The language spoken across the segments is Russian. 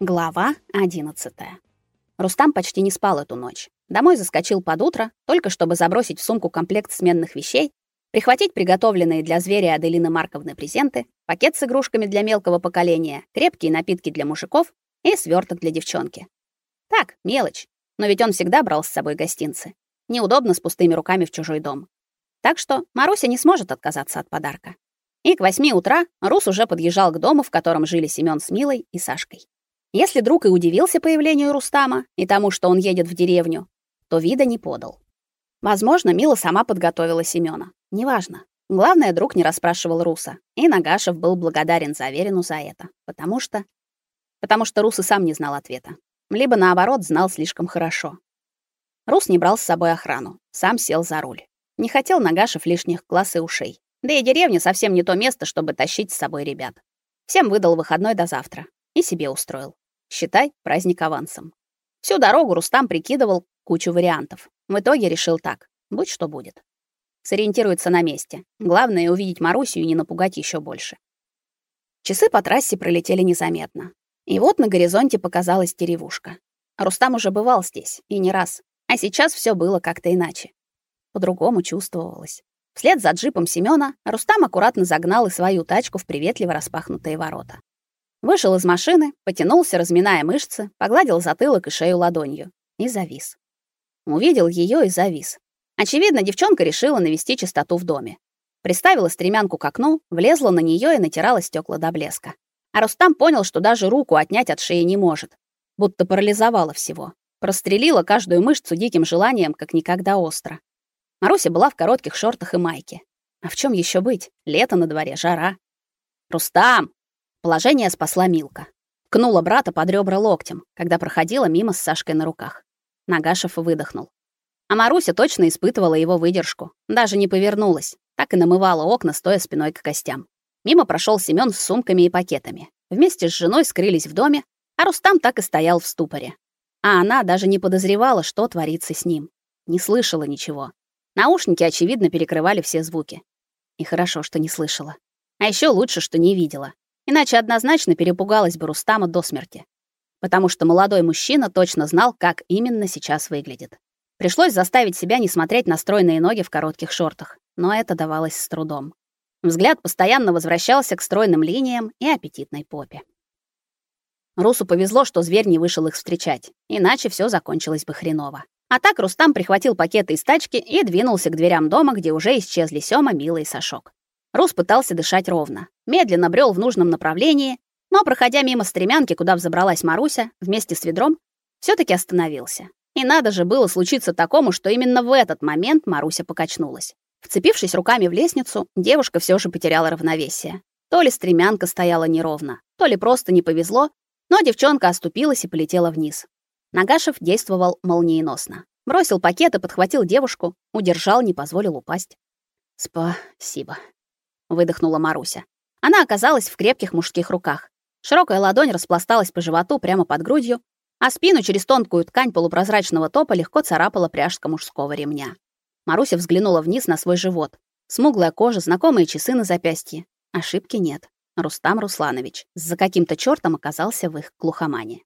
Глава 11. Рустам почти не спал эту ночь. Домой заскочил под утро, только чтобы забросить в сумку комплект сменных вещей, прихватить приготовленные для зверя Аделины Марковны презенты, пакет с игрушками для мелкого поколения, крепкие напитки для мужиков и сверток для девчонки. Так, мелочь, но ведь он всегда брал с собой гостинцы. Неудобно с пустыми руками в чужой дом. Так что Маруся не сможет отказаться от подарка. И к восьми утра Рус уже подъезжал к дому, в котором жили Семён с Милой и Сашкой. Если друг и удивился появлению Рустама и тому, что он едет в деревню, то вида не подал. Возможно, Мила сама подготовила Семёна. Неважно. Главное, друг не расспрашивал Руса, и Нагашев был благодарен Заверину за это, потому что потому что Рус и сам не знал ответа. Либо наоборот, знал слишком хорошо. Рус не брал с собой охрану, сам сел за руль. Не хотел Нагашев лишних глаз и ушей. Да и деревня совсем не то место, чтобы тащить с собой ребят. Всем выдал выходной до завтра и себе устроил. Считай праздник авансом. Всю дорогу Рустам прикидывал кучу вариантов. В итоге решил так: будь что будет. Сориентируется на месте. Главное увидеть Марусю и не напугать еще больше. Часы по трассе пролетели незаметно. И вот на горизонте показалась деревушка. Рустам уже бывал здесь, и не раз. А сейчас все было как-то иначе. По-другому чувствовалось. Вслед за джипом Семёна Рустам аккуратно загнал и свою тачку в приветливо распахнутые ворота. Вышел из машины, потянулся, разминая мышцы, погладил затылок и шею ладонью и завис. Увидел ее и завис. Очевидно, девчонка решила навести чистоту в доме. Приставила стремянку к окну, влезла на нее и натирала стекла до блеска. А Рустам понял, что даже руку отнять от шеи не может, будто парализовала всего. Прострелила каждую мышцу диким желанием, как никогда остро. Маруся была в коротких шортах и майке. А в чем еще быть? Лето на дворе, жара. «Рустам!» Положение спасла Милка. Кнула брата под ребра локтем, когда проходила мимо с Сашкой на руках. Нагашев выдохнул. А Маруся точно испытывала его выдержку. Даже не повернулась, так и намывала окна, стоя спиной к костям. Мимо прошел Семён с сумками и пакетами. Вместе с женой скрылись в доме, а Рустам так и стоял в ступоре. А она даже не подозревала, что творится с ним. Не слышала ничего. Наушники, очевидно, перекрывали все звуки. И хорошо, что не слышала. А еще лучше, что не видела. Иначе однозначно перепугалась бы Рустама до смерти. Потому что молодой мужчина точно знал, как именно сейчас выглядит. Пришлось заставить себя не смотреть на стройные ноги в коротких шортах, но это давалось с трудом. Взгляд постоянно возвращался к стройным линиям и аппетитной попе. Русу повезло, что зверь не вышел их встречать, иначе все закончилось бы хреново. А так Рустам прихватил пакеты из тачки и двинулся к дверям дома, где уже исчезли Сёма, Мила и Сашок. Рус пытался дышать ровно, медленно брел в нужном направлении, но, проходя мимо стремянки, куда взобралась Маруся, вместе с ведром, все таки остановился. И надо же было случиться такому, что именно в этот момент Маруся покачнулась. Вцепившись руками в лестницу, девушка все же потеряла равновесие. То ли стремянка стояла неровно, то ли просто не повезло, но девчонка оступилась и полетела вниз. Нагашев действовал молниеносно. Бросил пакет и подхватил девушку, удержал, не позволил упасть. «Спасибо», выдохнула Маруся. Она оказалась в крепких мужских руках. Широкая ладонь распласталась по животу прямо под грудью, а спину через тонкую ткань полупрозрачного топа легко царапала пряжка мужского ремня. Маруся взглянула вниз на свой живот. Смуглая кожа, знакомые часы на запястье. Ошибки нет. Рустам Русланович за каким-то чёртом оказался в их глухомане.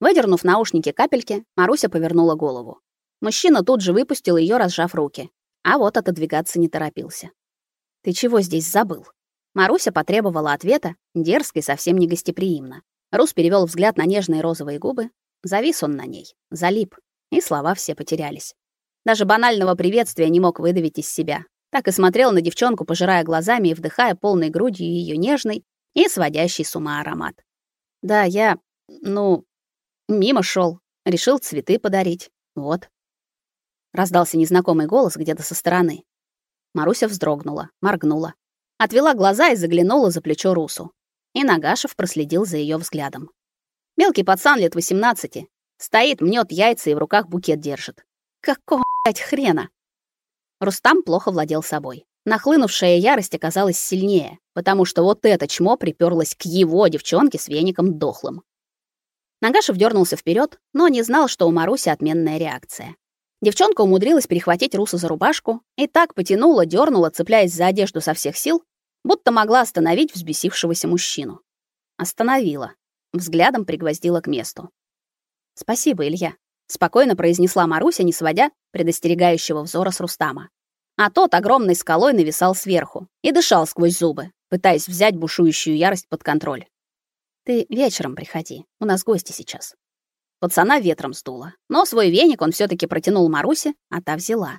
Выдернув наушники капельки, Маруся повернула голову. Мужчина тут же выпустил её, разжав руки. А вот отодвигаться не торопился. Ты чего здесь забыл? Маруся потребовала ответа, дерзко и совсем не гостеприимно. Рус перевел взгляд на нежные розовые губы, завис он на ней, залип, и слова все потерялись. Даже банального приветствия не мог выдавить из себя. Так и смотрел на девчонку, пожирая глазами и вдыхая полной грудью ее нежный и сводящий с ума аромат. Да, я, ну, мимо шел, решил цветы подарить. Вот. Раздался незнакомый голос где-то со стороны. Маруся вздрогнула, моргнула, отвела глаза и заглянула за плечо Русу. И Нагашев проследил за ее взглядом. Мелкий пацан лет 18, стоит, мнет яйца и в руках букет держит. Какого, блядь, хрена? Рустам плохо владел собой. Нахлынувшая ярость оказалась сильнее, потому что вот это чмо приперлось к его девчонке с веником дохлым. Нагашев дернулся вперед, но не знал, что у Маруси отменная реакция. Девчонка умудрилась перехватить Руса за рубашку и так потянула, дернула, цепляясь за одежду со всех сил, будто могла остановить взбесившегося мужчину. Остановила. взглядом пригвоздила к месту. Спасибо, Илья, спокойно произнесла Маруся, не сводя предостерегающего взора с Рустама. А тот огромной скалой нависал сверху и дышал сквозь зубы, пытаясь взять бушующую ярость под контроль. Ты вечером приходи, у нас гости сейчас. Пацана ветром сдуло, но свой веник он все таки протянул Марусе, а та взяла.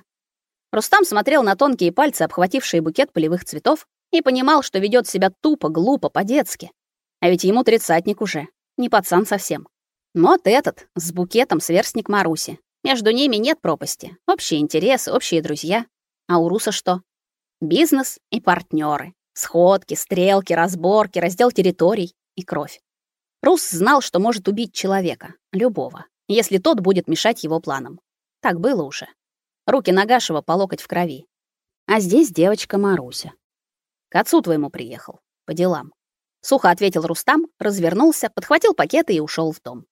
Рустам смотрел на тонкие пальцы, обхватившие букет полевых цветов, и понимал, что ведет себя тупо, глупо, по-детски. А ведь ему тридцатник уже, не пацан совсем. Вот этот, с букетом сверстник Маруси. Между ними нет пропасти. Общие интересы, общие друзья. А у Руса что? Бизнес и партнеры, Сходки, стрелки, разборки, раздел территорий и кровь. Рус знал, что может убить человека, любого, если тот будет мешать его планам. Так было уже. Руки Нагашева по локоть в крови. А здесь девочка Маруся. К отцу твоему приехал. По делам. Сухо ответил Рустам, развернулся, подхватил пакеты и ушел в дом.